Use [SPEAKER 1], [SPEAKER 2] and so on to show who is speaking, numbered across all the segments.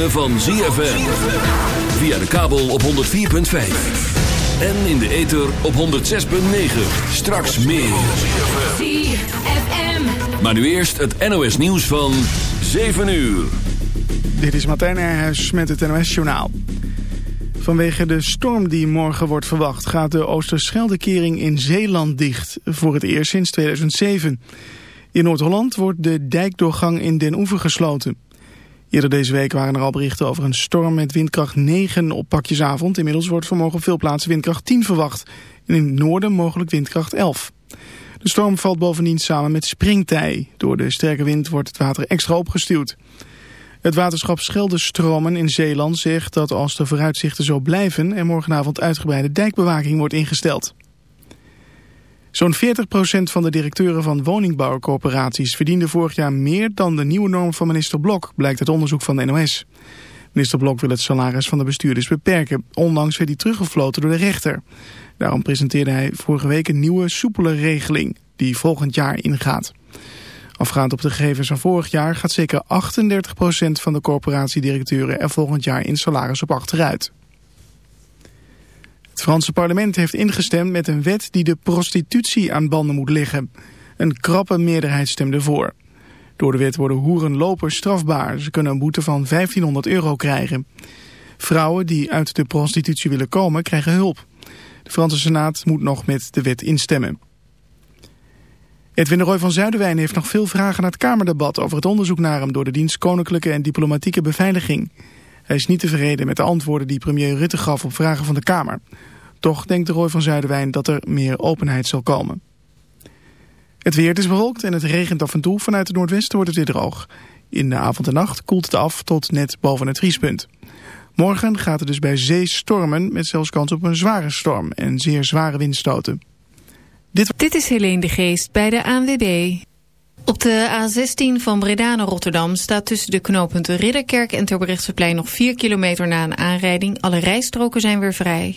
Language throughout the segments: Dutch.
[SPEAKER 1] ritme van ZFM. Via de kabel op 104.5. En in de ether op 106.9. Straks meer.
[SPEAKER 2] ZFM.
[SPEAKER 1] Maar nu eerst het NOS nieuws van 7 uur.
[SPEAKER 3] Dit is Martijn Nijhuis met het NOS-journaal. Vanwege de storm die morgen wordt verwacht... gaat de Oosterscheldekering in Zeeland dicht. Voor het eerst sinds 2007. In Noord-Holland wordt de dijkdoorgang in Den Oever gesloten. Eerder deze week waren er al berichten over een storm met windkracht 9 op pakjesavond. Inmiddels wordt vanmorgen op veel plaatsen windkracht 10 verwacht. En in het noorden mogelijk windkracht 11. De storm valt bovendien samen met springtij. Door de sterke wind wordt het water extra opgestuwd. Het waterschap Scheldestromen in Zeeland zegt dat als de vooruitzichten zo blijven... er morgenavond uitgebreide dijkbewaking wordt ingesteld. Zo'n 40% van de directeuren van woningbouwcorporaties verdiende vorig jaar meer dan de nieuwe norm van minister Blok, blijkt uit onderzoek van de NOS. Minister Blok wil het salaris van de bestuurders beperken. Onlangs werd hij teruggefloten door de rechter. Daarom presenteerde hij vorige week een nieuwe, soepele regeling die volgend jaar ingaat. Afgaand op de gegevens van vorig jaar gaat zeker 38% van de corporatiedirecteuren er volgend jaar in salaris op achteruit. Het Franse parlement heeft ingestemd met een wet die de prostitutie aan banden moet leggen. Een krappe meerderheid stemde voor. Door de wet worden hoerenlopers strafbaar. Ze kunnen een boete van 1500 euro krijgen. Vrouwen die uit de prostitutie willen komen krijgen hulp. De Franse Senaat moet nog met de wet instemmen. Edwin de Roy van Zuiderwijn heeft nog veel vragen naar het Kamerdebat over het onderzoek naar hem door de dienst Koninklijke en Diplomatieke Beveiliging. Hij is niet tevreden met de antwoorden die premier Rutte gaf op vragen van de Kamer. Toch denkt de Roy van Zuiderwijn dat er meer openheid zal komen. Het weer is bewolkt en het regent af en toe. Vanuit het noordwesten wordt het weer droog. In de avond en nacht koelt het af tot net boven het vriespunt. Morgen gaat het dus bij zee stormen met zelfs kans op een zware storm en zeer zware windstoten.
[SPEAKER 4] Dit is Helene de Geest bij de ANWB. Op de A16 van Breda naar Rotterdam staat tussen de knooppunten Ridderkerk en Terbrechtseplein nog 4 kilometer na een aanrijding. Alle rijstroken zijn weer vrij.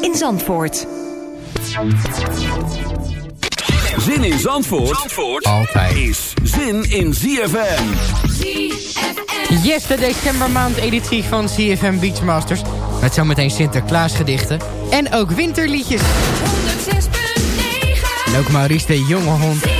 [SPEAKER 5] in Zandvoort.
[SPEAKER 1] Zin in Zandvoort, Zandvoort
[SPEAKER 2] Altijd.
[SPEAKER 1] is zin in ZFM.
[SPEAKER 6] ZFM.
[SPEAKER 2] Yes, de decembermaand editie van CFM Beachmasters. Met zometeen Sinterklaas gedichten. En ook winterliedjes.
[SPEAKER 6] 106.9
[SPEAKER 2] En ook Maurice de Jonge Hond.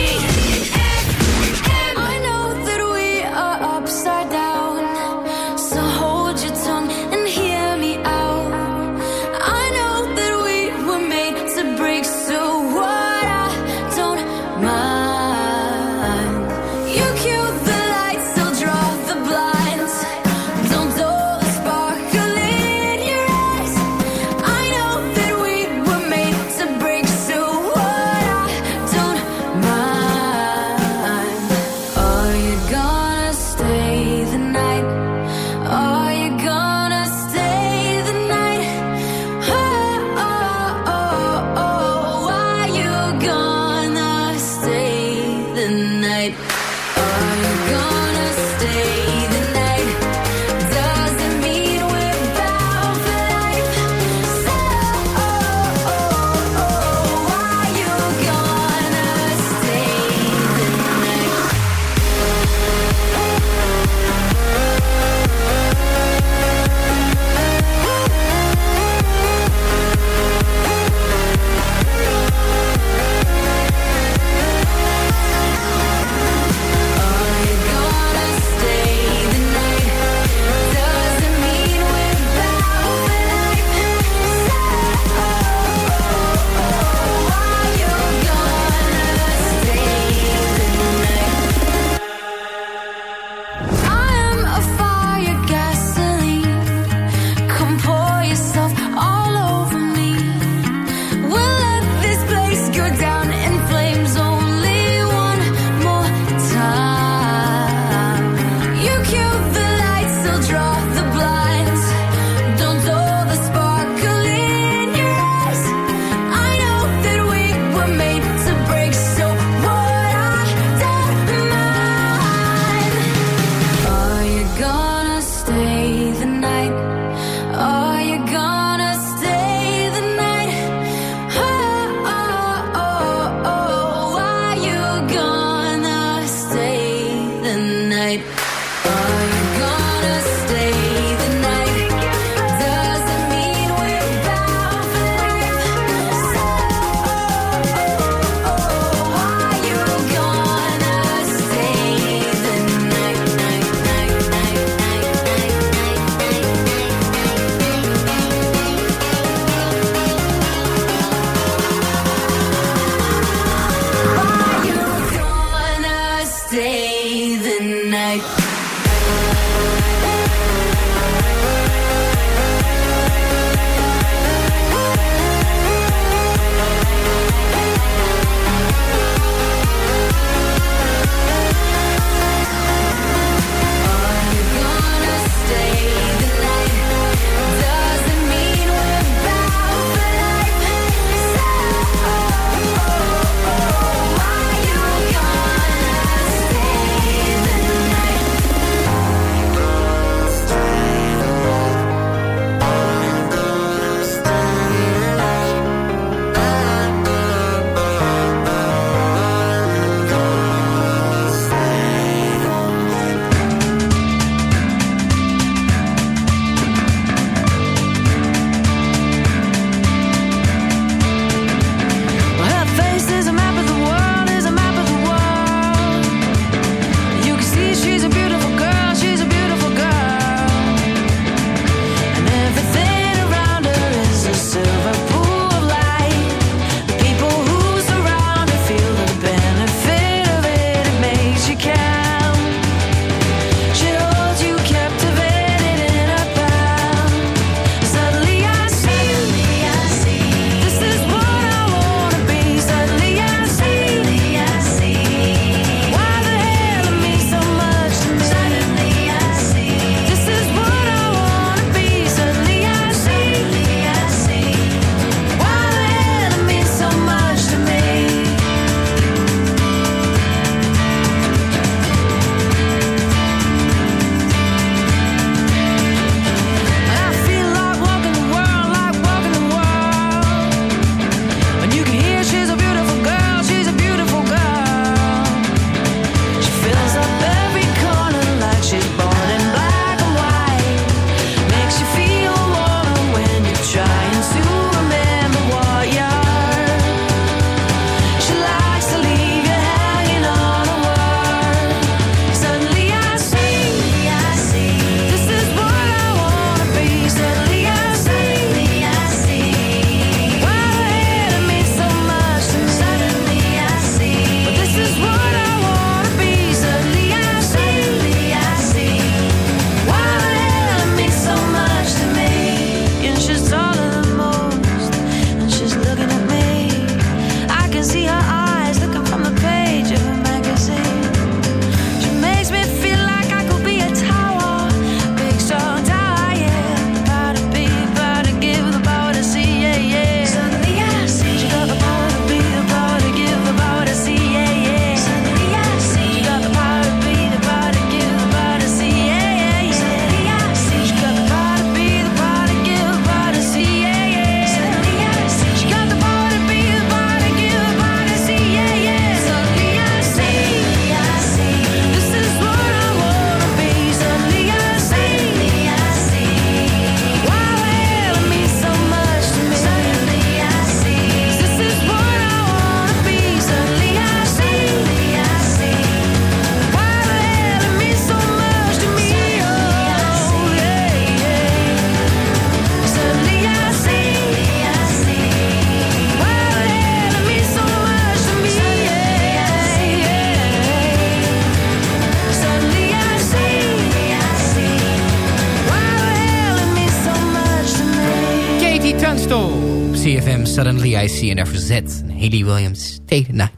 [SPEAKER 6] See Never Z. En Haley Williams, Stay Night.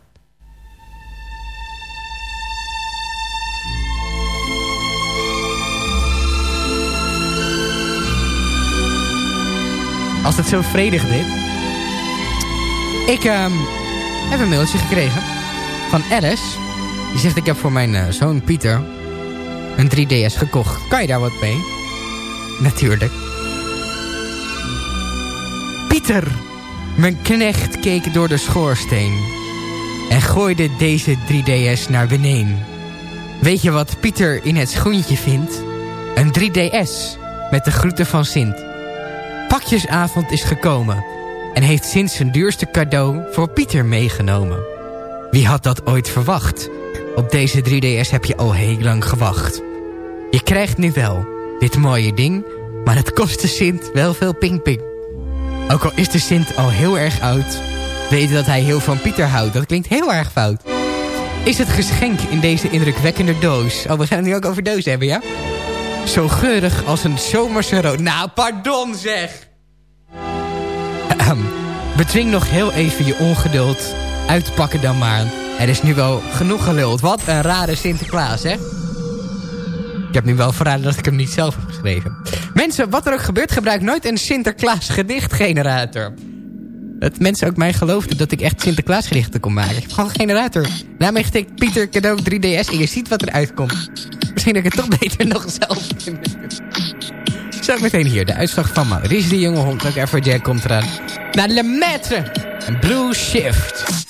[SPEAKER 6] Als het zo vredig dit. Ik ehm, heb een mailtje gekregen van Alice. Die zegt ik heb voor mijn eh, zoon Pieter een 3DS gekocht. Kan je daar wat mee? Natuurlijk. Pieter, mijn knecht keek door de schoorsteen en gooide deze 3DS naar beneden. Weet je wat Pieter in het schoentje vindt? Een 3DS met de groeten van Sint. Pakjesavond is gekomen en heeft Sint zijn duurste cadeau voor Pieter meegenomen. Wie had dat ooit verwacht? Op deze 3DS heb je al heel lang gewacht. Je krijgt nu wel dit mooie ding, maar het kost de Sint wel veel ping-ping. Ook al is de Sint al heel erg oud, weten dat hij heel van Pieter houdt. Dat klinkt heel erg fout. Is het geschenk in deze indrukwekkende doos... Oh, we gaan het nu ook over doos hebben, ja? Zo geurig als een zomerse rood... Nou, pardon zeg! Ahem. Nog heel even je ongeduld. Uitpakken dan maar. Er is nu wel genoeg geluld. Wat een rare Sinterklaas, hè? Ik heb nu wel verraden dat ik hem niet zelf heb geschreven. Mensen, wat er ook gebeurt, gebruik nooit een Sinterklaas gedichtgenerator. Dat mensen ook mij geloofden dat ik echt Sinterklaas gedichten kon maken. Ik heb gewoon een generator. Mij getikt Pieter cadeau 3DS en je ziet wat er uitkomt. Misschien dat ik het toch beter nog zelf. Zo meteen hier, de uitslag van Maurice de Jonge Hond. Ook Jack komt eraan. Naar Le Maître en Blue Shift.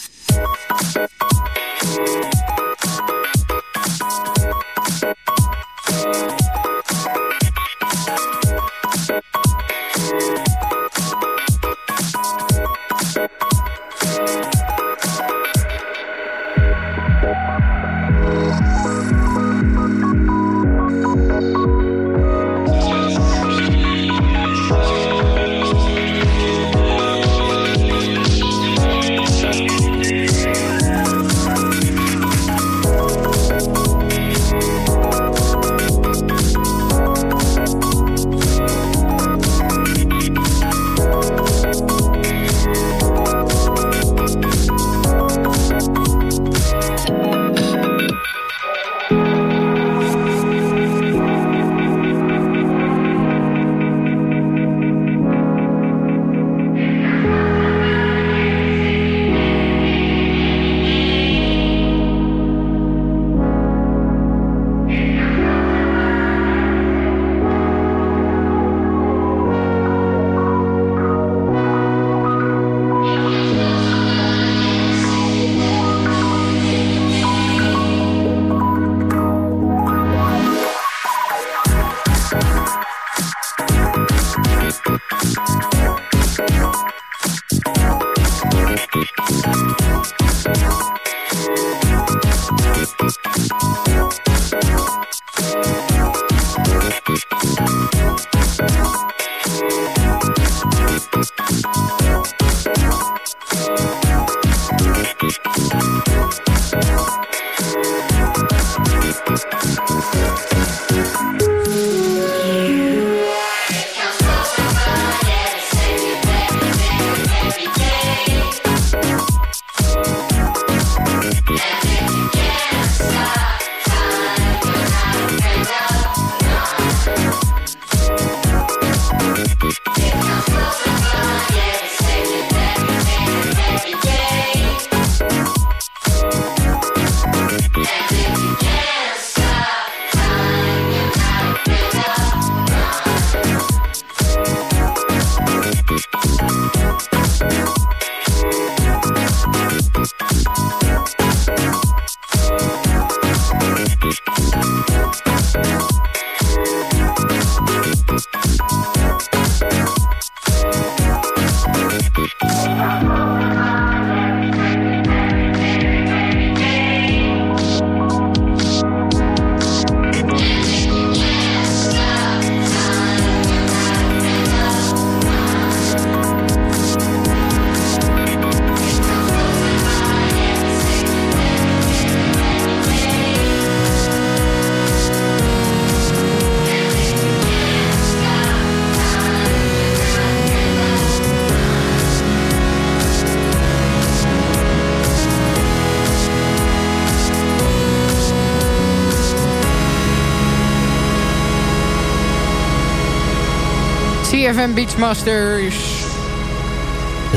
[SPEAKER 6] CFM Beachmasters.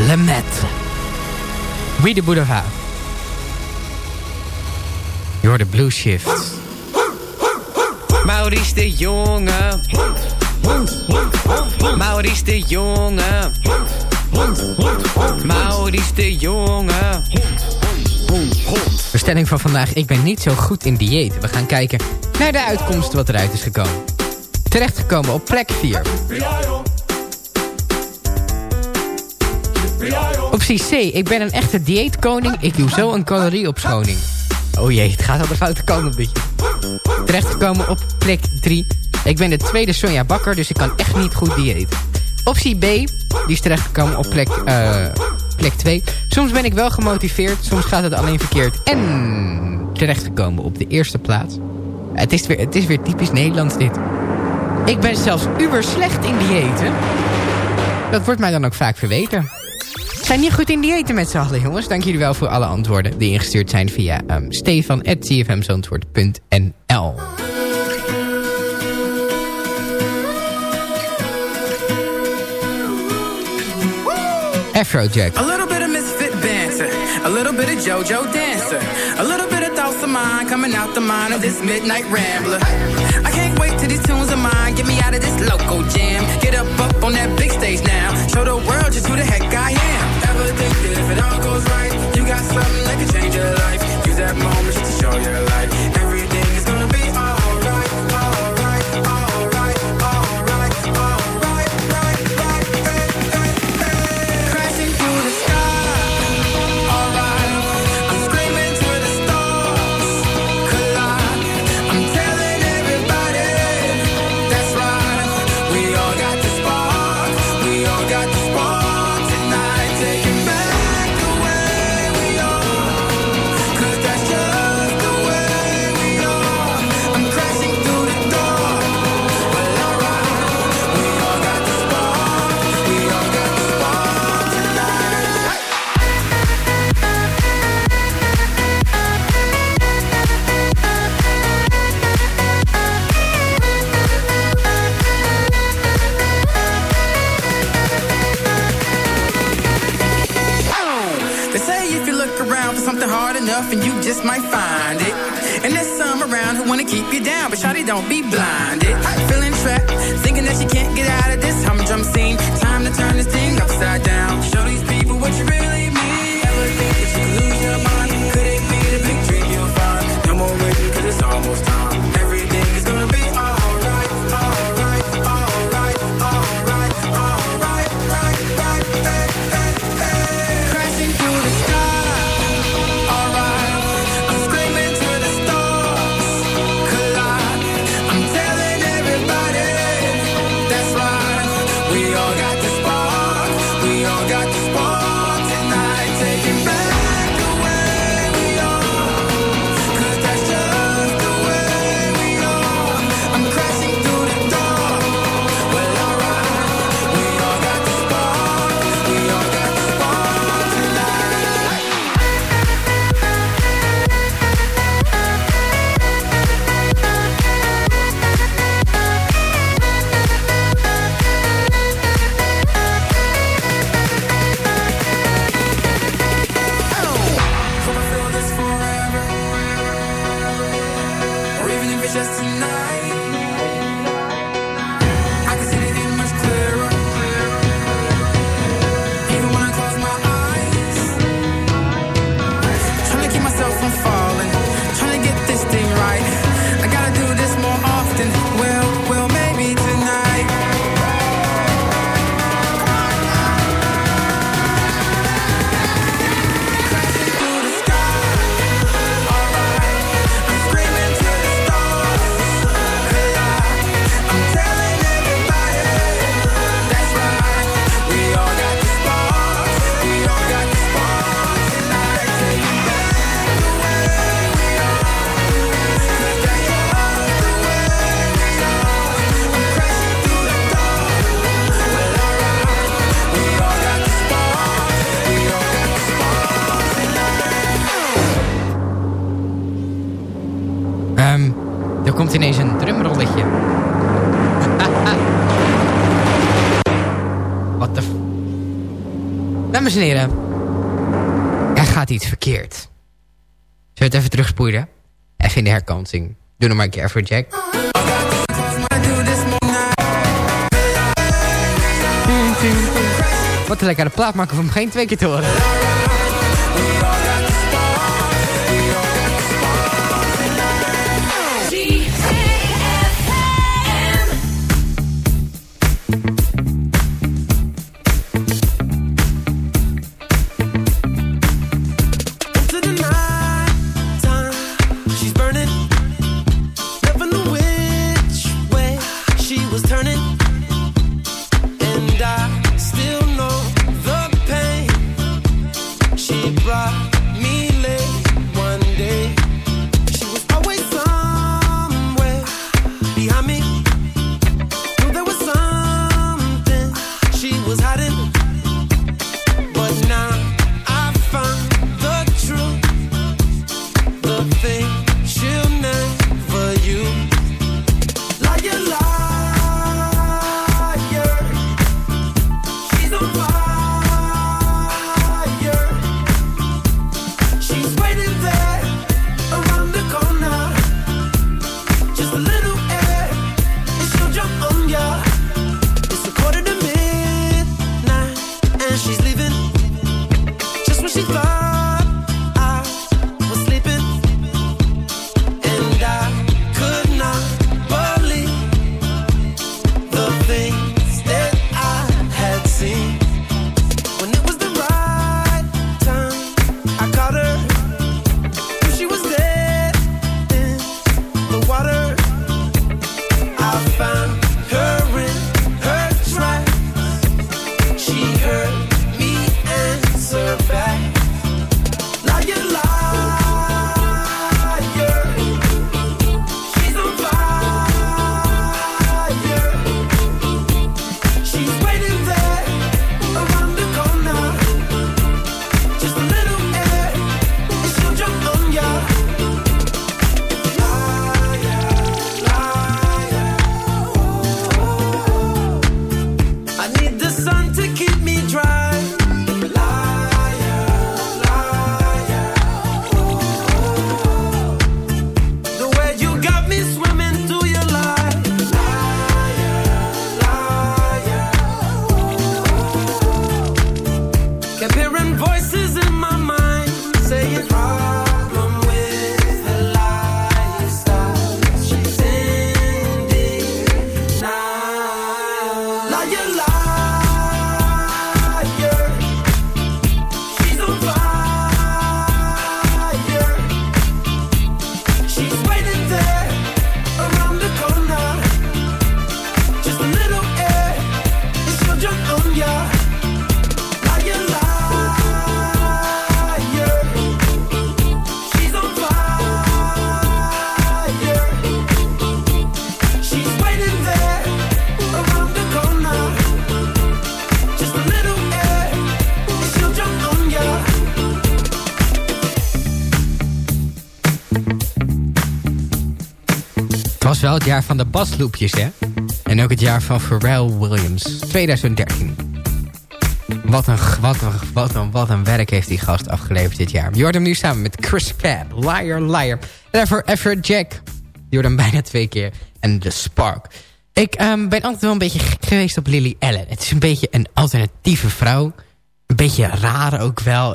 [SPEAKER 6] Le Maître. Wie de Boulevard. Je hoort de Blue Shift.
[SPEAKER 7] Maurice de Jonge. Maurice de Jonge. Maurice de Jonge.
[SPEAKER 6] De stelling van vandaag, ik ben niet zo goed in dieet. We gaan kijken naar de uitkomst wat eruit is gekomen. Terechtgekomen op plek 4. Optie C, ik ben een echte dieetkoning. Ik doe zo een calorieopschoning. Oh jee, het gaat al de foute kant een beetje. Terechtgekomen op plek 3. Ik ben de tweede Sonja Bakker, dus ik kan echt niet goed dieet. Optie B, die is terechtgekomen op plek, eh, plek 2. Soms ben ik wel gemotiveerd, soms gaat het alleen verkeerd. En terechtgekomen op de eerste plaats. Het is weer, het is weer typisch Nederlands dit. Ik ben zelfs uber slecht in diëten. Dat wordt mij dan ook vaak verweten. Zijn niet goed in diëten met z'n allen, jongens. Dank jullie wel voor alle antwoorden die ingestuurd zijn via um, stefan.cfmzandvoort.nl Afrojack.
[SPEAKER 8] A little bit of misfit banter, a little bit of JoJo dancer, a little bit of thoughts of mine coming out the mind of this midnight rambler. I can't wait till these tunes of mine get me out of this local jam. Get up, up on that big stage now, show the world just who the heck I am. Ever think that if it all goes right, you got something that can change your life? Use that moment just to show your light. Might find it. And there's some around who wanna keep you down, but shawty don't be blinded. Feeling trapped, thinking that you can't get out of this humdrum scene. Time to turn this thing upside down. Show these people what you really
[SPEAKER 9] Dames en heren. Er gaat iets verkeerd. Zullen we het even terugspoelen? Even in de herkansing. Doe nog maar een keer voor Jack. Wat een lekkere plaat maken om geen twee keer te horen. Wel het jaar van de basloepjes, hè? En ook het jaar van Pharrell Williams. 2013. Wat een, wat, een, wat, een, wat een werk heeft die gast afgeleverd dit jaar. Je hoort hem nu samen met Chris Pratt. Liar, liar. En Everett Jack. Je hoort hem bijna twee keer. En The Spark. Ik ehm, ben altijd wel een beetje gek geweest op Lily Allen. Het is een beetje een alternatieve vrouw. Een beetje raar ook wel.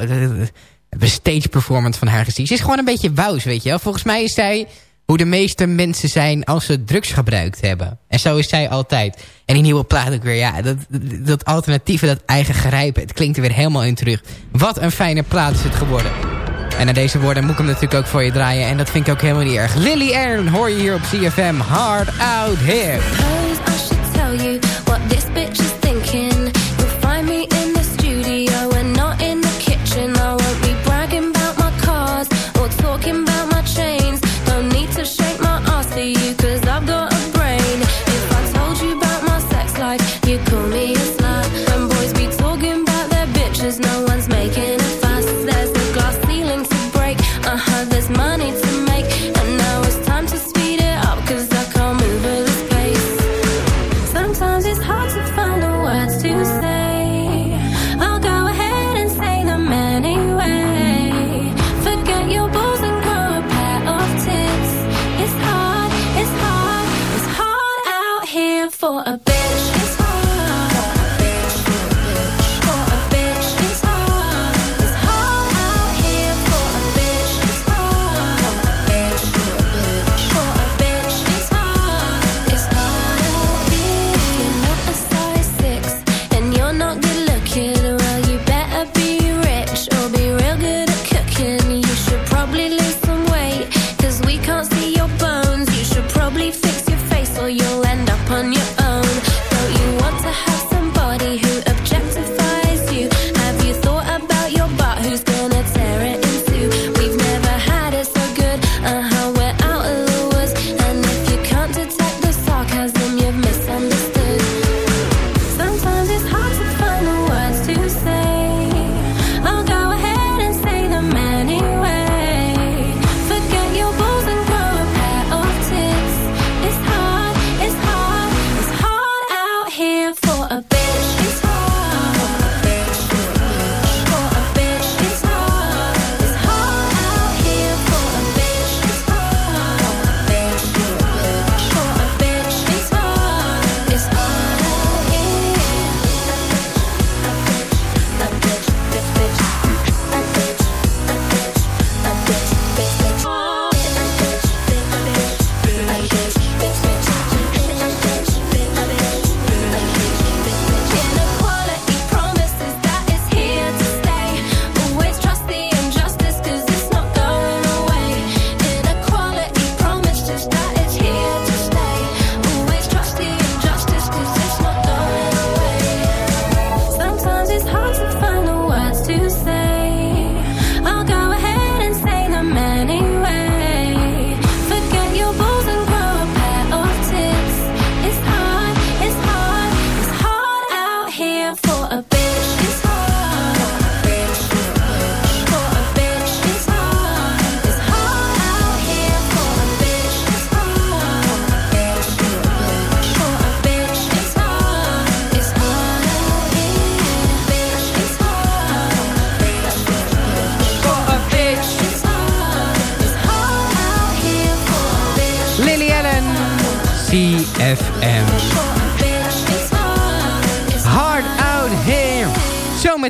[SPEAKER 9] De stage performance van haar gezien. Ze is gewoon een beetje wous, weet je wel. Volgens mij is zij hoe de meeste mensen zijn als ze drugs gebruikt hebben. En zo is zij altijd. En die nieuwe plaat ook weer, ja, dat, dat alternatieve, dat eigen grijpen. Het klinkt er weer helemaal in terug. Wat een fijne plaat is het geworden. En naar deze woorden moet ik hem natuurlijk ook voor je draaien. En dat vind ik ook helemaal niet erg. Lily Aaron hoor je hier op
[SPEAKER 2] CFM.
[SPEAKER 10] Hard
[SPEAKER 2] out here.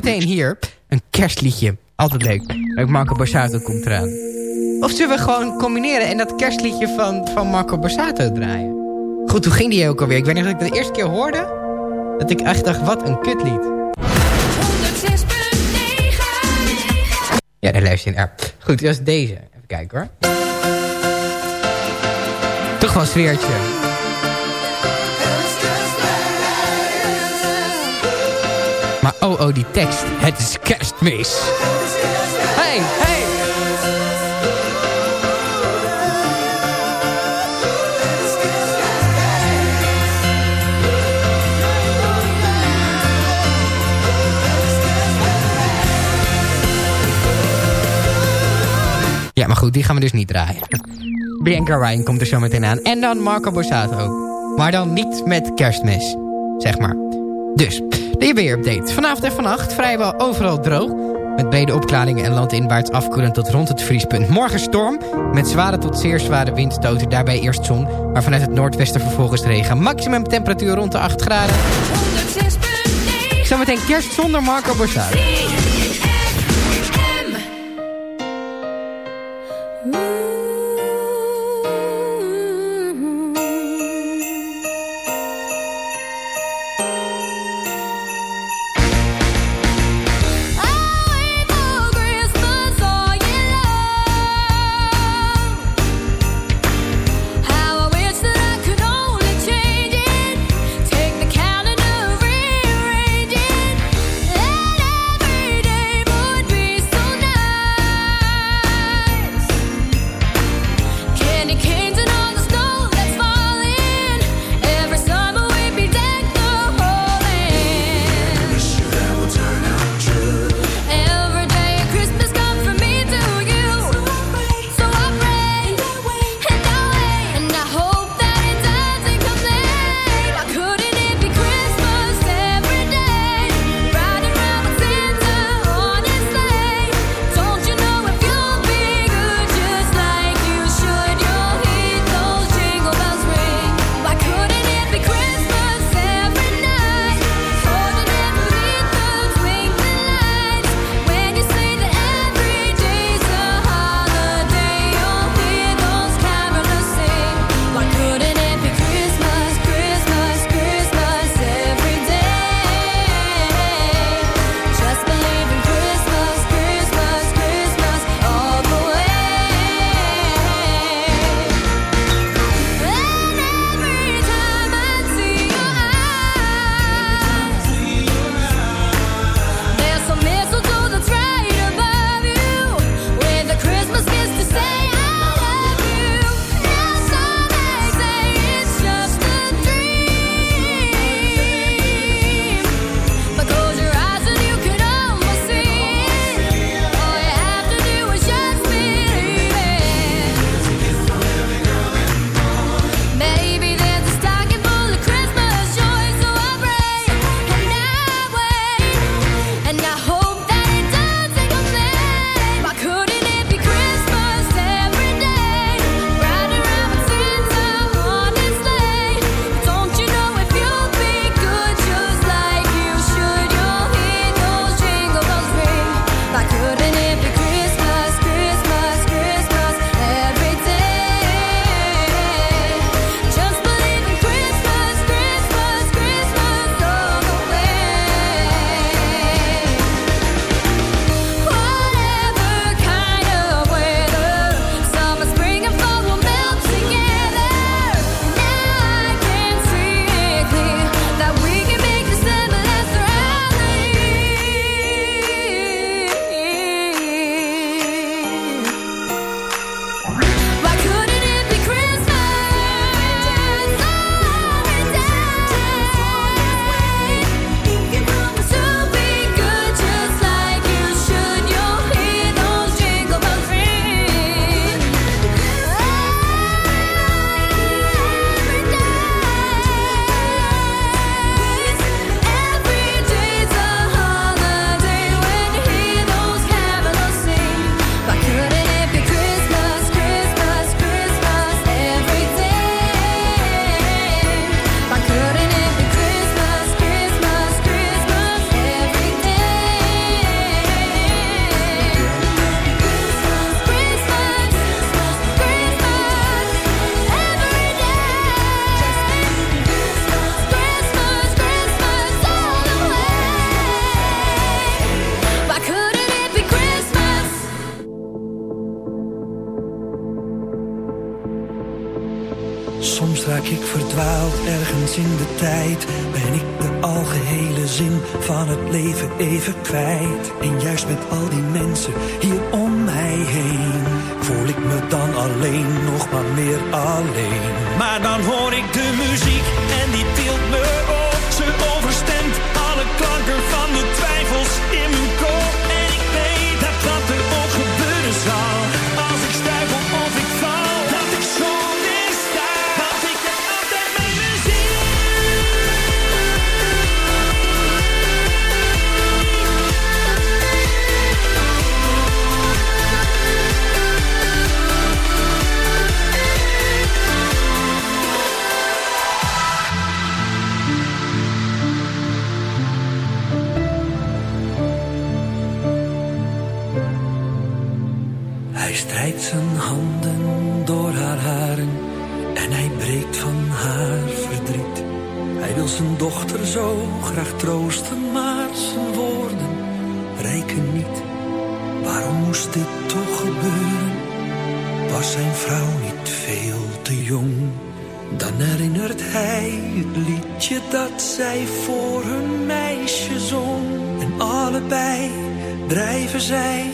[SPEAKER 2] Zometeen hier een kerstliedje. Altijd leuk. Leuk Marco Borsato komt eraan. Of zullen we gewoon combineren en dat kerstliedje van, van Marco Borsato draaien? Goed, hoe ging die ook alweer? Ik weet niet dat ik de eerste keer hoorde. Dat ik echt dacht, wat een kutlied. Ja, daar luister je naar. Goed, dat is deze. Even kijken hoor. Toch wel een sfeertje. Oh, oh, die tekst. Het is kerstmis. Hey, hey. Ja, maar goed, die gaan we dus niet draaien. Bianca Ryan komt er zo meteen aan. En dan Marco Borsato. Maar dan niet met kerstmis, zeg maar. Dus, de weerupdate. Vanavond en vannacht vrijwel overal droog. Met brede opklaringen en landinwaarts afkoelend tot rond het vriespunt. Morgen storm met zware tot zeer zware windstoten. Daarbij eerst zon, maar vanuit het noordwesten vervolgens regen. Maximum temperatuur rond de 8 graden. Zometeen kerst zonder Marco
[SPEAKER 11] Borsari. Verdwaald ergens in de tijd. Ben ik de algehele zin van het leven even kwijt. En juist met al die mensen hier om mij heen. Voel ik me dan alleen, nog maar meer alleen. Maar dan hoor ik de muziek en die tilt me op. Ze overstemt alle klanken van de twijfels in mijn dochter zo graag troosten, maar zijn woorden rijken niet. Waarom moest dit toch gebeuren? Was zijn vrouw niet veel te jong? Dan herinnert hij het liedje dat zij voor hun meisje zong. En allebei drijven zij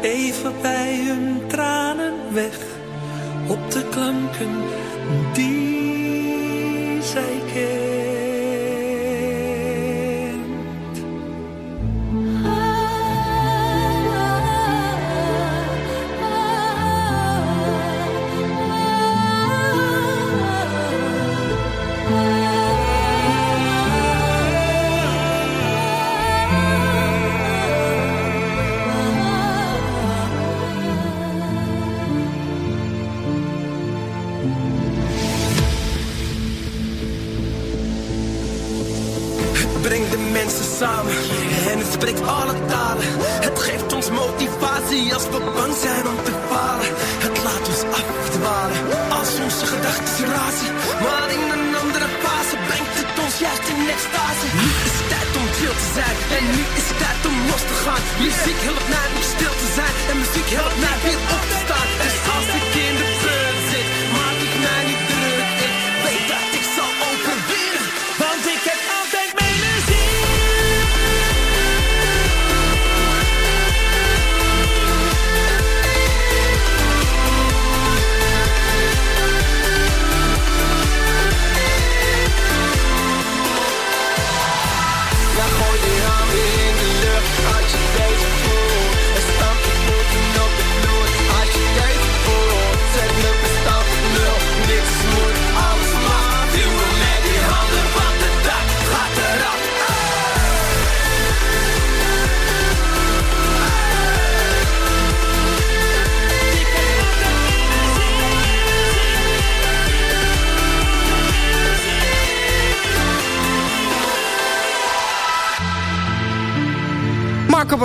[SPEAKER 11] even bij hun tranen weg. Op de klanken die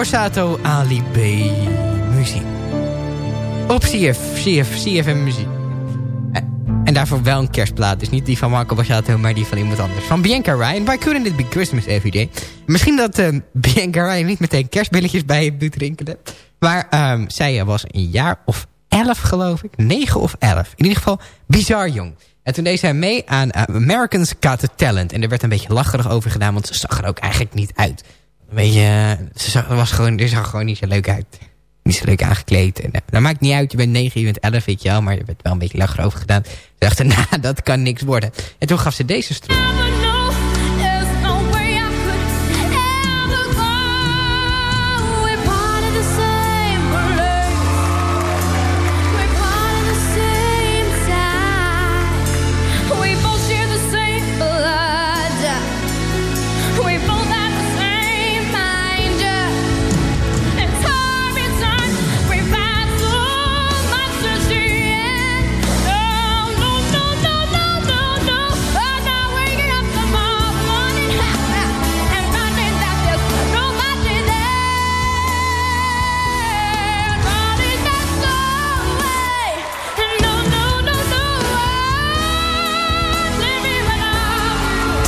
[SPEAKER 6] Borsato, Ali B. Muziek. Op CF, CF, CFM Muziek. Eh, En daarvoor wel een kerstplaat. Dus niet die van Marco Borsato, maar die van iemand anders. Van Bianca Ryan. Why couldn't it be Christmas every day? Misschien dat eh, Bianca Ryan niet meteen kerstbilletjes bij je doet rinkelen. Maar ehm, zij was een jaar of elf, geloof ik. Negen of elf. In ieder geval bizar jong. En toen deed zij mee aan eh, Americans Got Talent. En er werd een beetje lacherig over gedaan, want ze zag er ook eigenlijk niet uit. Weet je, ze zag, was gewoon, zag gewoon niet zo leuk uit. Niet zo leuk aangekleed. En, eh, dat maakt niet uit, je bent 9, je bent 11, weet je wel. Maar er werd wel een beetje lacherig over gedaan. Ze dachten, nou, dat kan niks worden. En toen gaf ze deze stroom.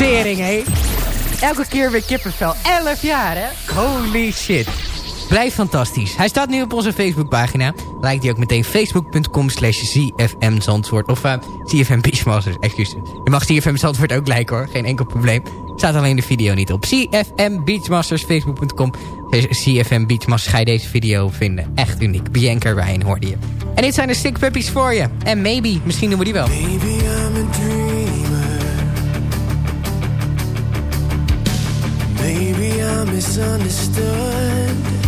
[SPEAKER 6] Tering, hé. Elke keer weer kippenvel. 11 jaar, hè? Holy shit. Blijft fantastisch. Hij staat nu op onze Facebookpagina. Lijkt die ook meteen facebook.com slash ZFM Zandvoort. Of uh, ZFM Beachmasters, excuus. Je mag ZFM Zandvoort ook lijken hoor, geen enkel probleem. Staat alleen de video niet op. ZFM Beachmasters, facebook.com ZFM Beachmasters ga je deze video vinden. Echt uniek. Bianca Ryan hoorde je. En dit zijn de Stick Puppies voor je. En maybe, misschien doen we die wel.
[SPEAKER 9] Maybe I'm a dreamer. Misunderstood.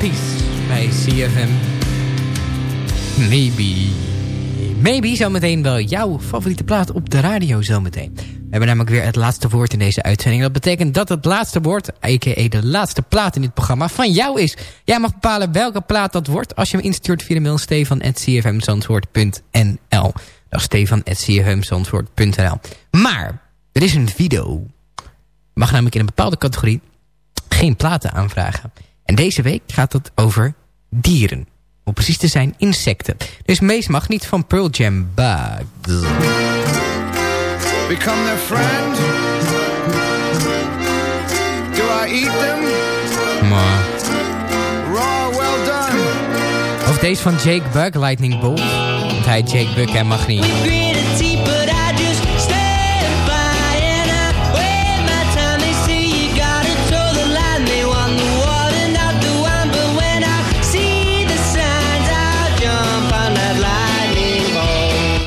[SPEAKER 6] Puppies bij CFM. Maybe. Maybe zometeen wel jouw favoriete plaat op de radio zometeen. We hebben namelijk weer het laatste woord in deze uitzending. Dat betekent dat het laatste woord, a.k.a. de laatste plaat in dit programma, van jou is. Jij mag bepalen welke plaat dat wordt als je hem instuurt via de mail stefan.cfmzandvoort.nl Dat is stefan.cfmzandvoort.nl Maar, er is een video. Je mag namelijk in een bepaalde categorie geen platen aanvragen. En deze week gaat het over dieren. Om precies te zijn, insecten. Dus Mees mag niet van Pearl Jam Bugs.
[SPEAKER 12] Become their friend? Do I eat them?
[SPEAKER 6] Maar.
[SPEAKER 12] Raw, well done.
[SPEAKER 6] Of deze van Jake Bug, Lightning Bolt. Want hij Jake Bug, hij mag niet.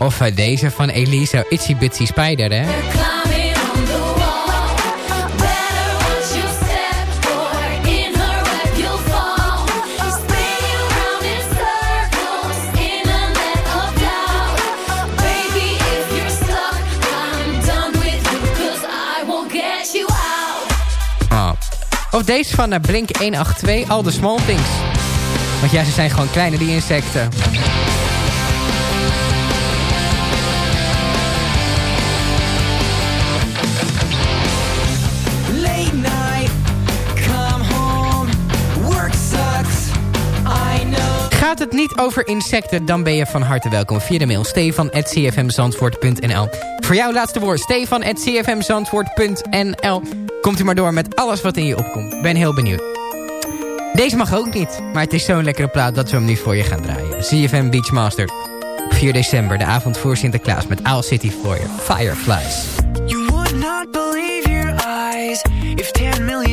[SPEAKER 6] Of eh, deze van Elisa, Itsy Bitsy Spider, hè? Ah. Of deze van eh, Blink 182, al de Small Things. Want ja, ze zijn gewoon kleine, die insecten. Gaat het niet over insecten, dan ben je van harte welkom via de mail stefan.cfmzandvoort.nl Voor jou laatste woord, stefan.cfmzandvoort.nl Komt u maar door met alles wat in je opkomt. Ben heel benieuwd. Deze mag ook niet, maar het is zo'n lekkere plaat dat we hem nu voor je gaan draaien. CFM Beachmaster. 4 december, de avond voor Sinterklaas met Owl City voor. Fireflies.
[SPEAKER 13] You would not believe your eyes if 10 million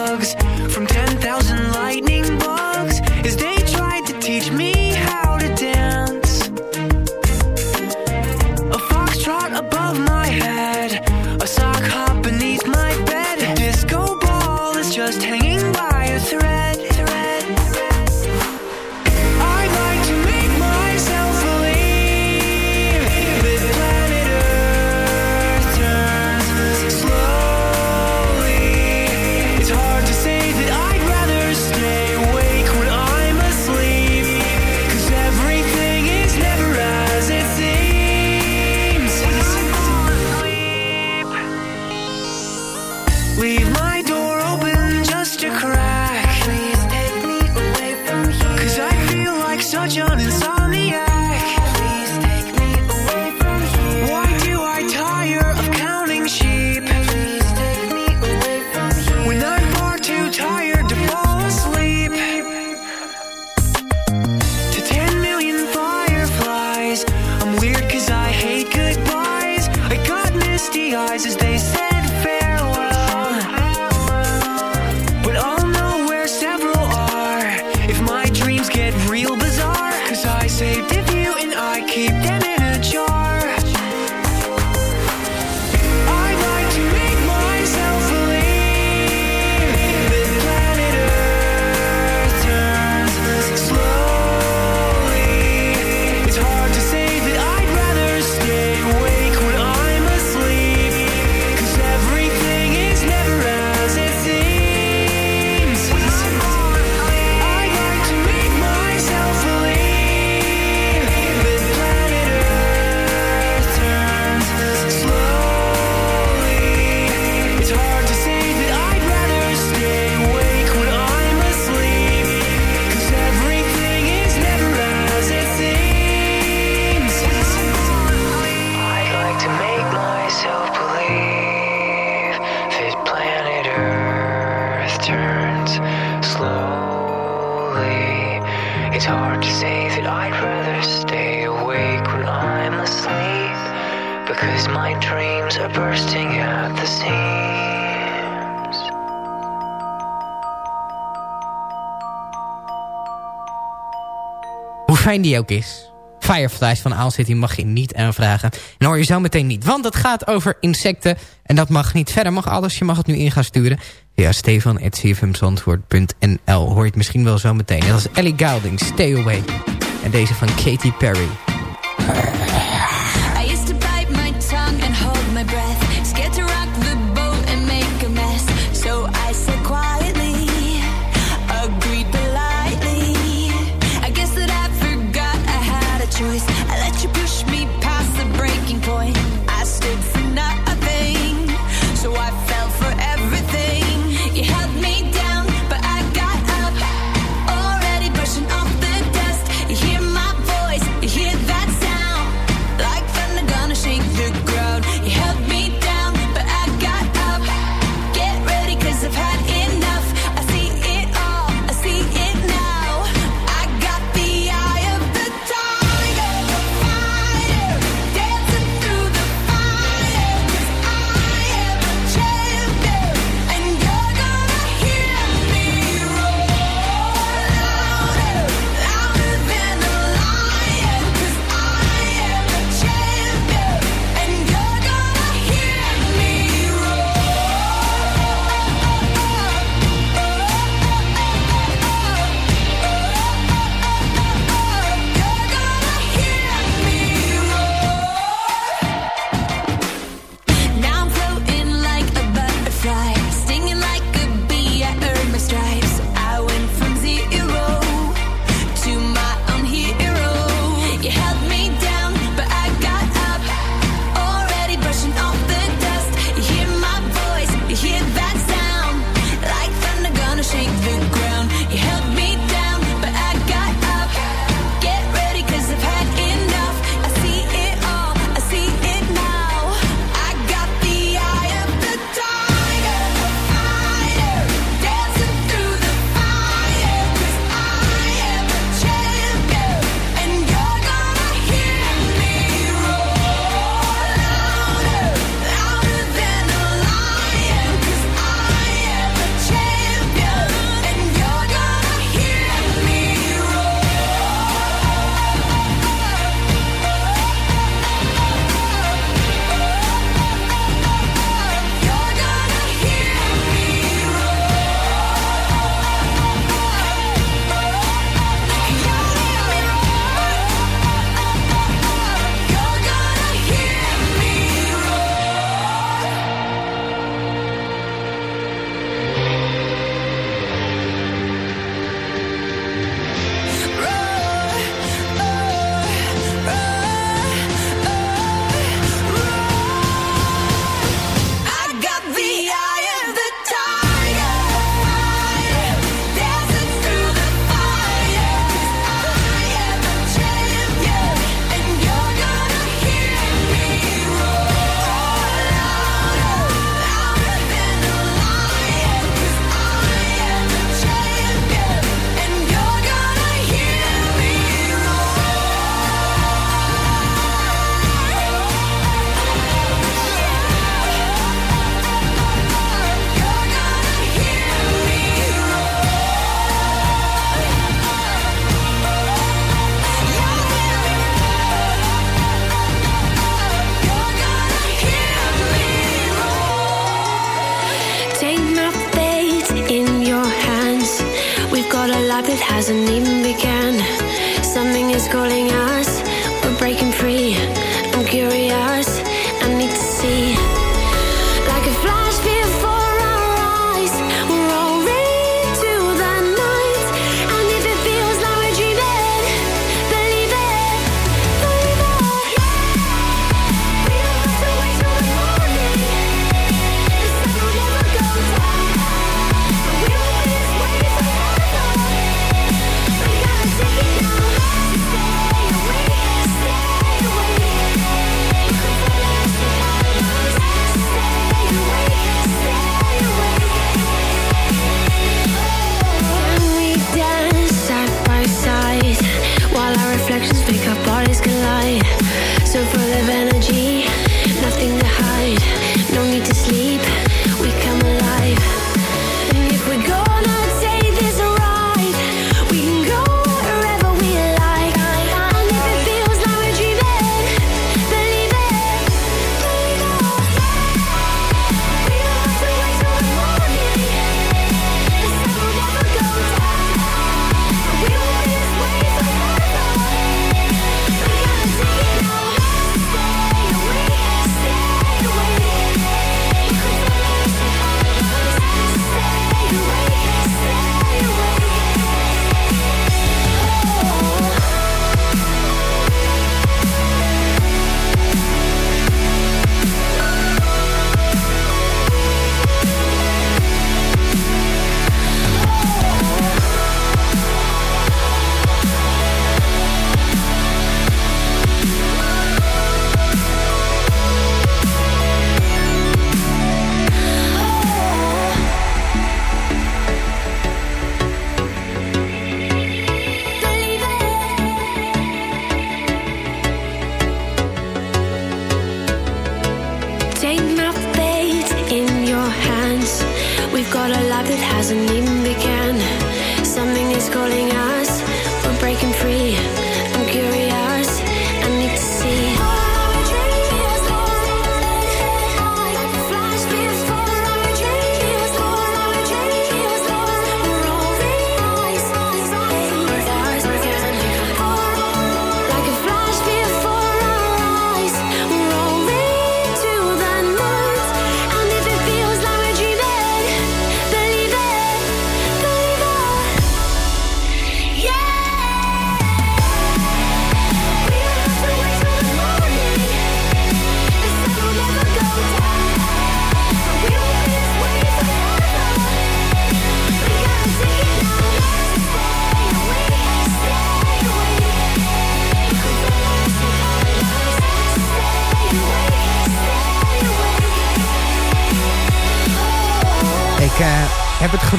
[SPEAKER 6] die ook is. Fireflies van Owl City mag je niet aanvragen. En hoor je zo meteen niet. Want het gaat over insecten. En dat mag niet verder. Mag alles. Je mag het nu in gaan sturen. Ja, stefan.cfmzandvoort.nl Hoor je het misschien wel zo meteen. Dat is Ellie Goulding. Stay Away. En deze van Katy Perry.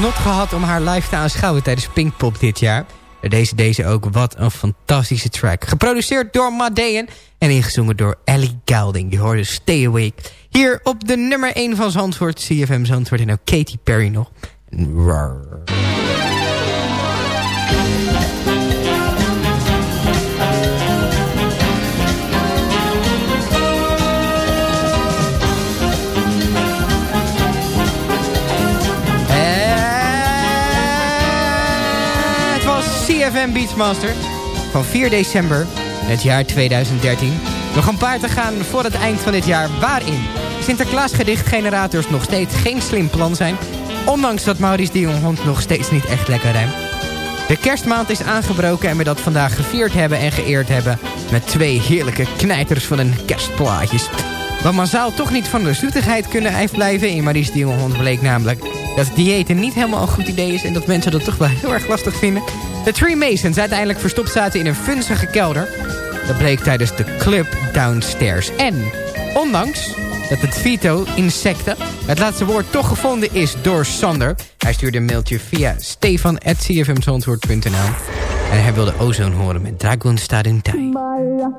[SPEAKER 6] Genot gehad om haar live te aanschouwen tijdens Pinkpop dit jaar. Deze, deze ook, wat een fantastische track. Geproduceerd door Madeon en ingezongen door Ellie Goulding. Je hoorde Stay Awake. Hier op de nummer 1 van Zandvoort, CFM Zandvoort. En ook Katy Perry nog. CFM Beachmaster van 4 december het jaar 2013. Nog een paar te gaan voor het eind van dit jaar waarin Sinterklaasgedichtgenerators nog steeds geen slim plan zijn. Ondanks dat Maurice de Jonghond nog steeds niet echt lekker ruimt. De kerstmaand is aangebroken en we dat vandaag gevierd hebben en geëerd hebben... met twee heerlijke knijters van een kerstplaatjes. Wat massaal toch niet van de zoetigheid kunnen blijven... in Maurice de Jonghond bleek namelijk dat diëten niet helemaal een goed idee is... en dat mensen dat toch wel heel erg lastig vinden. De Three Masons uiteindelijk verstopt zaten in een funzige kelder. Dat bleek tijdens de club downstairs. En ondanks dat het Vito insecten het laatste woord toch gevonden is door Sander. Hij stuurde een mailtje via stefan.cfmzandwoord.nl En hij wilde ozone horen met Dragon Staruntai.
[SPEAKER 14] Maya,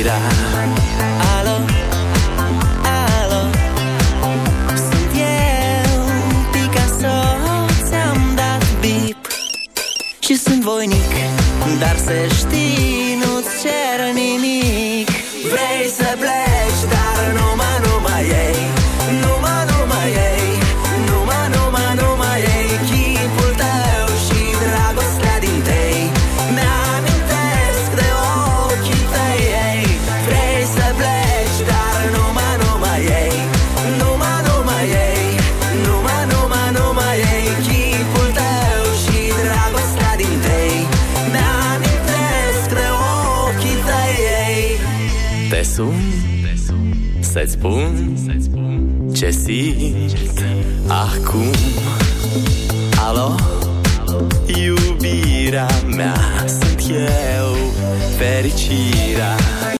[SPEAKER 15] dirà
[SPEAKER 14] Alo, alo Sunt eu, Picasso, ți-am dat bip Și sunt voinic, dar să
[SPEAKER 15] Jesse, acum, alo, iubirea mea, sunt eu fericirea.